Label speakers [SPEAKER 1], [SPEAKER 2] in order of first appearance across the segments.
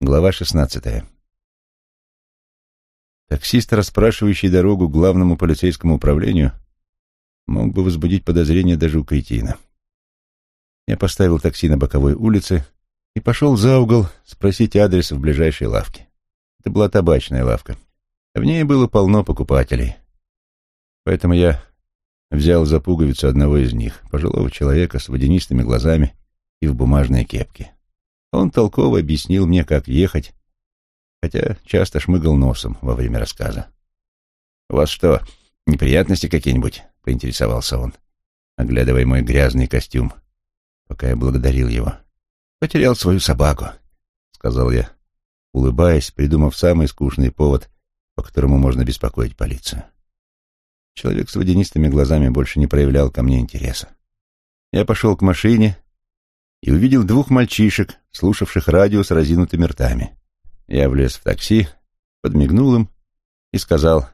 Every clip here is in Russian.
[SPEAKER 1] Глава шестнадцатая. Таксист, расспрашивающий дорогу главному полицейскому управлению, мог бы возбудить подозрения даже у кретина. Я поставил такси на боковой улице и пошел за угол спросить адрес в ближайшей лавке. Это была табачная лавка. В ней было полно покупателей. Поэтому я взял за пуговицу одного из них, пожилого человека с водянистыми глазами и в бумажной кепке. Он толково объяснил мне, как ехать, хотя часто шмыгал носом во время рассказа. «У вас что, неприятности какие-нибудь?» — поинтересовался он, оглядывая мой грязный костюм, пока я благодарил его. «Потерял свою собаку», — сказал я, улыбаясь, придумав самый скучный повод, по которому можно беспокоить полицию. Человек с водянистыми глазами больше не проявлял ко мне интереса. Я пошел к машине, и увидел двух мальчишек, слушавших радио с разинутыми ртами. Я влез в такси, подмигнул им и сказал,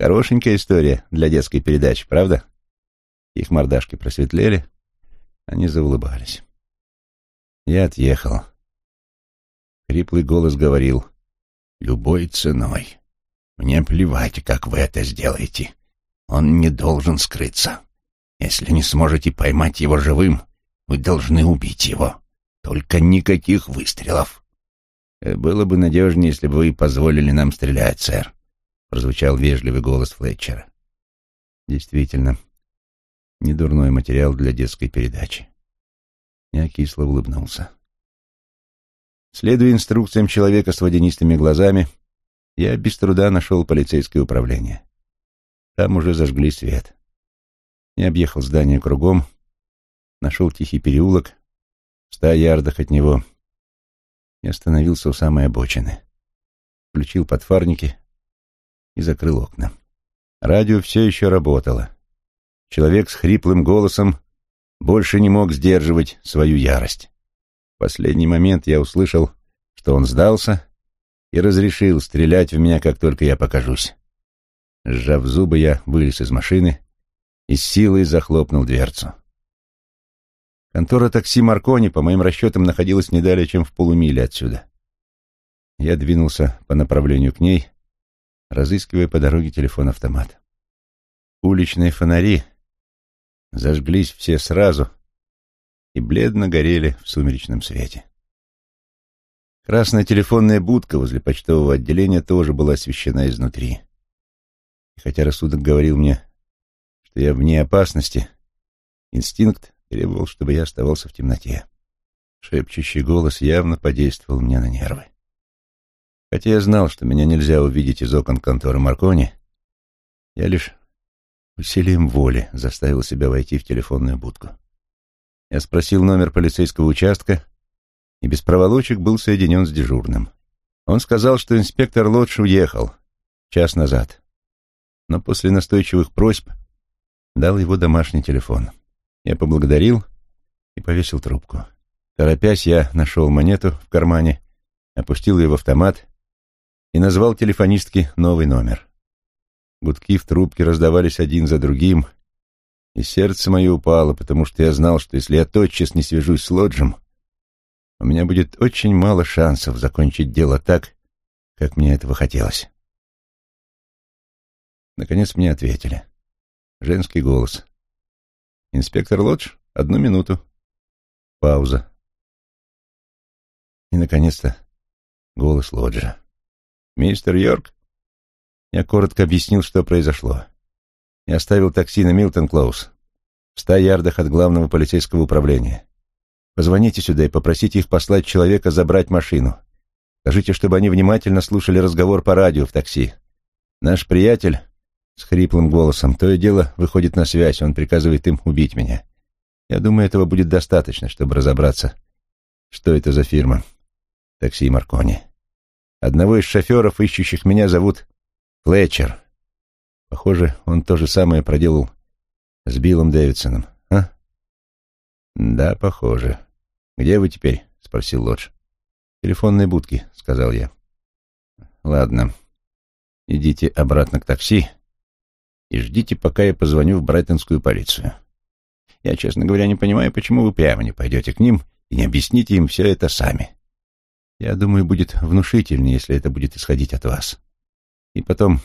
[SPEAKER 1] «Хорошенькая история для детской передачи, правда?» Их мордашки просветлели, они заулыбались. Я отъехал. Хриплый голос говорил, «Любой ценой. Мне плевать, как вы это сделаете. Он не должен скрыться. Если не сможете поймать его живым, вы должны убить его. Только никаких выстрелов. Э, было бы надежнее, если бы вы позволили нам стрелять, сэр, прозвучал вежливый голос Флетчера. Действительно, недурной материал для детской передачи. Я кисло улыбнулся. Следуя инструкциям человека с водянистыми глазами, я без труда нашел полицейское управление. Там уже зажгли свет. Я объехал здание кругом, нашел тихий переулок в ста ярдах от него и остановился у самой обочины. Включил подфарники и закрыл окна. Радио все еще работало. Человек с хриплым голосом больше не мог сдерживать свою ярость. В последний момент я услышал, что он сдался и разрешил стрелять в меня, как только я покажусь. Сжав зубы, я вылез из машины и с силой захлопнул дверцу. Контора такси Маркони, по моим расчетам, находилась не далее, чем в полумиле отсюда. Я двинулся по направлению к ней, разыскивая по дороге телефон-автомат. Уличные фонари зажглись все сразу и бледно горели в сумеречном свете. Красная телефонная будка возле почтового отделения тоже была освещена изнутри. И хотя рассудок говорил мне, что я вне опасности, инстинкт требовал, чтобы я оставался в темноте. Шепчущий голос явно подействовал мне на нервы. Хотя я знал, что меня нельзя увидеть из окон конторы Маркони, я лишь усилием воли заставил себя войти в телефонную будку. Я спросил номер полицейского участка и без проволочек был соединен с дежурным. Он сказал, что инспектор Лодж уехал час назад, но после настойчивых просьб дал его домашний телефон. Я поблагодарил и повесил трубку. Торопясь, я нашел монету в кармане, опустил ее в автомат и назвал телефонистке новый номер. Гудки в трубке раздавались один за другим, и сердце мое упало, потому что я знал, что если я тотчас не свяжусь с Лоджем, у меня будет очень мало шансов закончить дело так, как мне этого хотелось. Наконец мне ответили. Женский голос. «Инспектор Лодж, одну минуту». Пауза. И, наконец-то, голос Лоджа. «Мистер Йорк?» Я коротко объяснил, что произошло. Я оставил такси на Милтон-Клоус, в ста ярдах от главного полицейского управления. Позвоните сюда и попросите их послать человека забрать машину. Скажите, чтобы они внимательно слушали разговор по радио в такси. Наш приятель, с хриплым голосом. То и дело выходит на связь, он приказывает им убить меня. Я думаю, этого будет достаточно, чтобы разобраться, что это за фирма. Такси Маркони. Одного из шоферов, ищущих меня, зовут Флетчер. Похоже, он то же самое проделал с Биллом Дэвидсоном, а? Да, похоже. Где вы теперь? — спросил Лодж. Телефонной будке, — сказал я. Ладно. Идите обратно к такси и ждите, пока я позвоню в Брайтонскую полицию. Я, честно говоря, не понимаю, почему вы прямо не пойдете к ним и не объясните им все это сами. Я думаю, будет внушительнее, если это будет исходить от вас. И потом...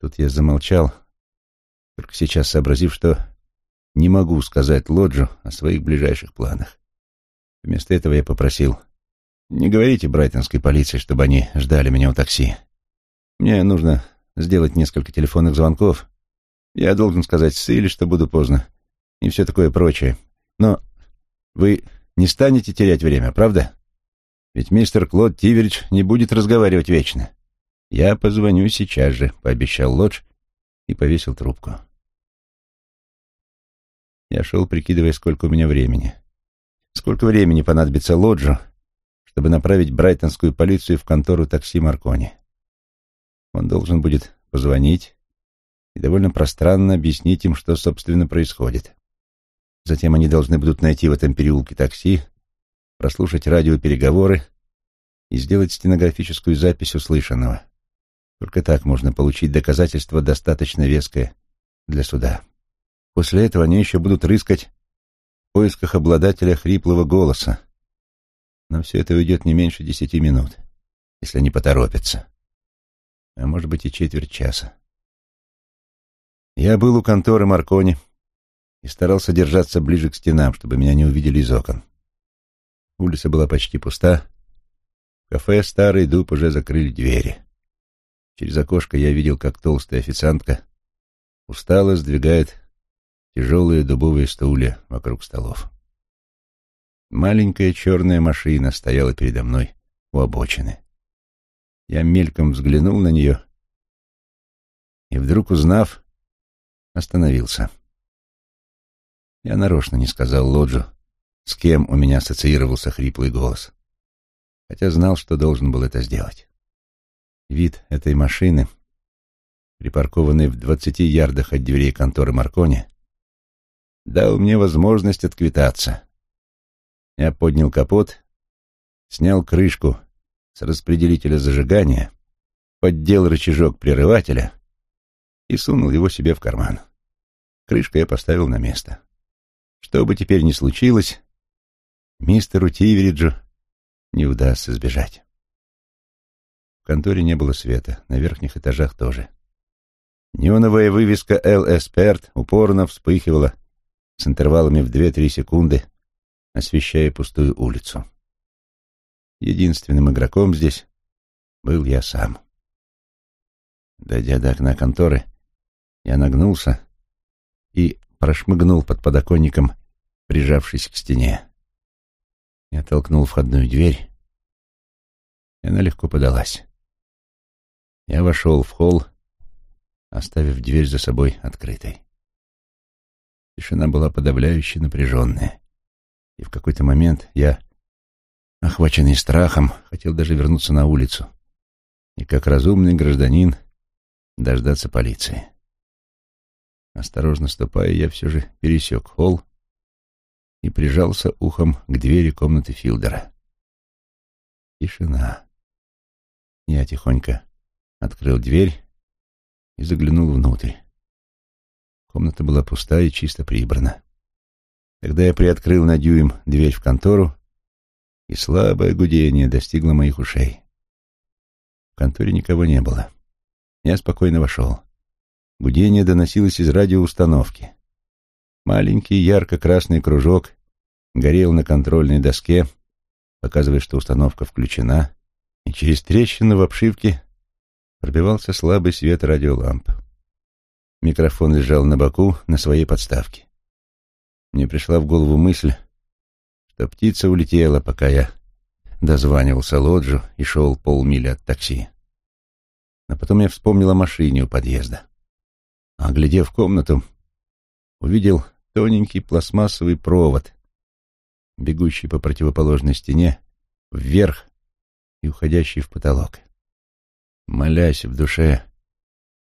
[SPEAKER 1] Тут я замолчал, только сейчас сообразив, что не могу сказать Лоджу о своих ближайших планах. Вместо этого я попросил, не говорите брайтонской полиции, чтобы они ждали меня у такси. Мне нужно сделать несколько телефонных звонков. Я должен сказать Силе, что буду поздно, и все такое прочее. Но вы не станете терять время, правда? Ведь мистер Клод Тиверич не будет разговаривать вечно. Я позвоню сейчас же, пообещал Лодж и повесил трубку. Я шел, прикидывая, сколько у меня времени. Сколько времени понадобится Лоджу, чтобы направить брайтонскую полицию в контору такси Маркони. Он должен будет позвонить и довольно пространно объяснить им, что, собственно, происходит. Затем они должны будут найти в этом переулке такси, прослушать радиопереговоры и сделать стенографическую запись услышанного. Только так можно получить доказательство достаточно веское для суда. После этого они еще будут рыскать в поисках обладателя хриплого голоса. Но все это уйдет не меньше десяти минут, если они поторопятся. А может быть и четверть часа. Я был у конторы Маркони и старался держаться ближе к стенам, чтобы меня не увидели из окон. Улица была почти пуста. В кафе «Старый дуб» уже закрыли двери. Через окошко я видел, как толстая официантка устало сдвигает тяжелые дубовые стулья вокруг столов. Маленькая черная машина стояла передо мной у обочины. Я мельком взглянул на нее и, вдруг узнав, остановился. Я нарочно не сказал Лоджу, с кем у меня ассоциировался хриплый голос, хотя знал, что должен был это сделать. Вид этой машины, припаркованной в двадцати ярдах от дверей конторы Маркони, дал мне возможность отквитаться. Я поднял капот, снял крышку с распределителя зажигания, поддел рычажок прерывателя и сунул его себе в карман. Крышку я поставил на место. Что бы теперь ни случилось, мистеру Тивериджу не удастся сбежать. В конторе не было света, на верхних этажах тоже. Неоновая вывеска «Эл Эсперт» упорно вспыхивала с интервалами в две-три секунды, освещая пустую улицу. Единственным игроком здесь был я сам. Дойдя до окна конторы, я нагнулся и прошмыгнул под подоконником, прижавшись к стене. Я толкнул входную дверь, и она легко подалась. Я вошел в холл, оставив дверь за собой открытой. Тишина была подавляюще напряженная, и в какой-то момент я, охваченный страхом, хотел даже вернуться на улицу и, как разумный гражданин, дождаться полиции. Осторожно ступая, я все же пересек холл и прижался ухом к двери комнаты Филдера. Тишина. Я тихонько открыл дверь и заглянул внутрь. Комната была пустая и чисто прибрана. Тогда я приоткрыл на дюйм дверь в контору, и слабое гудение достигло моих ушей. В конторе никого не было. Я спокойно вошел. Гудение доносилось из радиоустановки. Маленький ярко-красный кружок горел на контрольной доске, показывая, что установка включена, и через трещину в обшивке пробивался слабый свет радиоламп. Микрофон лежал на боку на своей подставке. Мне пришла в голову мысль, что птица улетела, пока я дозванивался Лоджу и шел полмили от такси. Но потом я вспомнил о машине у подъезда. А глядев комнату, увидел тоненький пластмассовый провод, бегущий по противоположной стене, вверх и уходящий в потолок. Молясь в душе,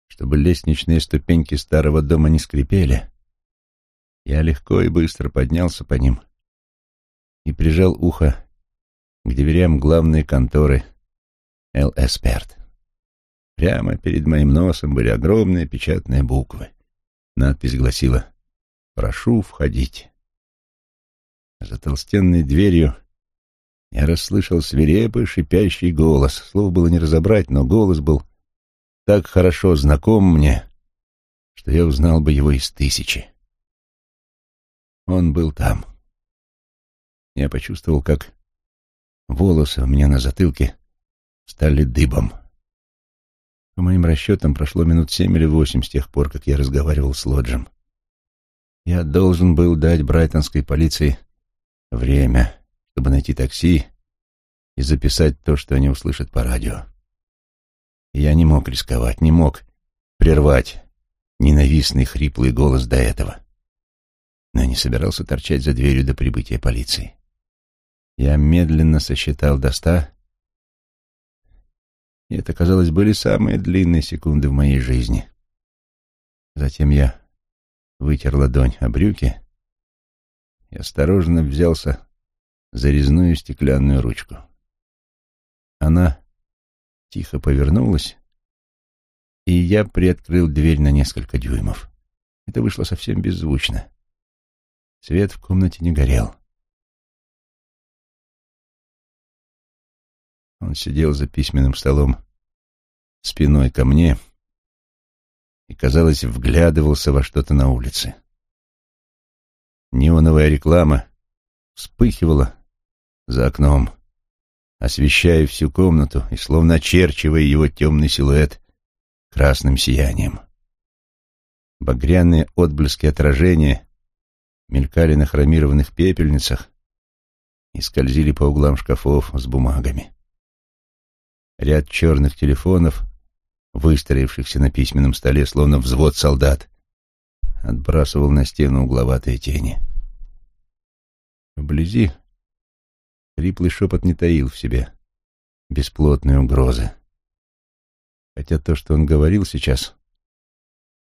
[SPEAKER 1] чтобы лестничные ступеньки старого дома не скрипели, я легко и быстро поднялся по ним и прижал ухо к дверям главной конторы Эл Эсперт. Прямо перед моим носом были огромные печатные буквы. Надпись гласила «Прошу входить». За толстенной дверью я расслышал свирепый, шипящий голос. Слов было не разобрать, но голос был так хорошо знаком мне, что я узнал бы его из тысячи. Он был там. Я почувствовал, как волосы у меня на затылке стали дыбом. По моим расчетам, прошло минут семь или восемь с тех пор, как я разговаривал с Лоджем. Я должен был дать брайтонской полиции время, чтобы найти такси и записать то, что они услышат по радио. я не мог рисковать, не мог прервать ненавистный хриплый голос до этого. Но не собирался торчать за дверью до прибытия полиции. Я медленно сосчитал до ста, и это, казалось, были самые длинные секунды в моей жизни. Затем я вытер ладонь о брюки и осторожно взялся за резную стеклянную ручку. Она тихо повернулась, и я приоткрыл дверь на несколько дюймов. Это вышло совсем беззвучно. Свет в комнате не горел. Он сидел за письменным столом спиной ко мне и, казалось, вглядывался во что-то на улице. Неоновая реклама вспыхивала за окном, освещая всю комнату и словно очерчивая его темный силуэт красным сиянием. Багряные отблески отражения мелькали на хромированных пепельницах и скользили по углам шкафов с бумагами. Ряд черных телефонов, выстроившихся на письменном столе, словно взвод солдат, отбрасывал на стену угловатые тени. Вблизи хриплый шепот не таил в себе бесплотные угрозы. Хотя то, что он говорил сейчас,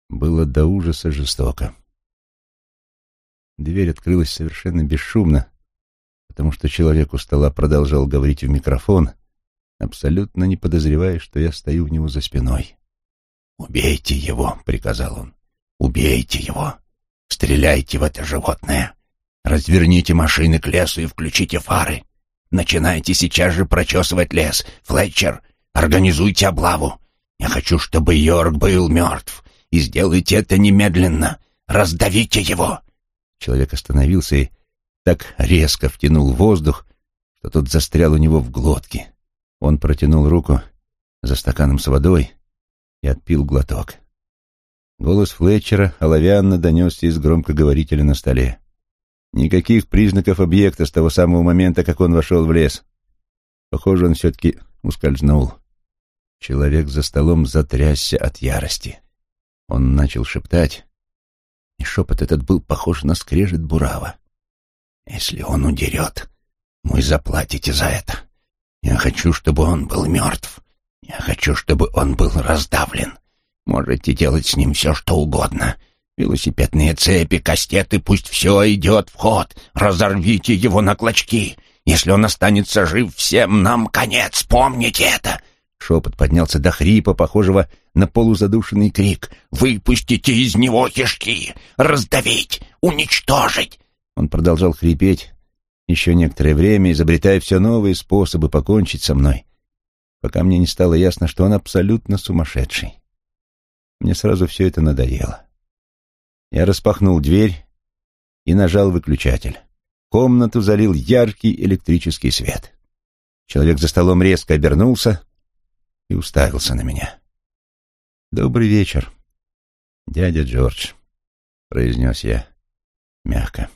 [SPEAKER 1] было до ужаса жестоко. Дверь открылась совершенно бесшумно, потому что человек у стола продолжал говорить в микрофон, абсолютно не подозревая, что я стою у него за спиной. «Убейте его!» — приказал он. «Убейте его! Стреляйте в это животное! Разверните машины к лесу и включите фары! Начинайте сейчас же прочесывать лес! Флетчер, организуйте облаву! Я хочу, чтобы Йорк был мертв, и сделайте это немедленно! Раздавите его!» Человек остановился и так резко втянул воздух, что тот застрял у него в глотке. Он протянул руку за стаканом с водой и отпил глоток. Голос Флетчера оловянно донесся из громкоговорителя на столе. Никаких признаков объекта с того самого момента, как он вошел в лес. Похоже, он все-таки ускользнул. Человек за столом затрясся от ярости. Он начал шептать, и шепот этот был похож на скрежет бурава. «Если он удерет, вы заплатите за это. Я хочу, чтобы он был мертв. Я хочу, чтобы он был раздавлен. Можете делать с ним все, что угодно. Велосипедные цепи, кастеты, пусть все идет в ход. Разорвите его на клочки. Если он останется жив, всем нам конец. Помните это!» Шепот поднялся до хрипа, похожего на полузадушенный крик. «Выпустите из него кишки! Раздавить! Уничтожить!» Он продолжал хрипеть, еще некоторое время изобретая все новые способы покончить со мной, пока мне не стало ясно, что он абсолютно сумасшедший. Мне сразу все это надоело. Я распахнул дверь и нажал выключатель. Комнату залил яркий электрический свет. Человек за столом резко обернулся и уставился на меня. «Добрый вечер, дядя Джордж», — произнес я мягко.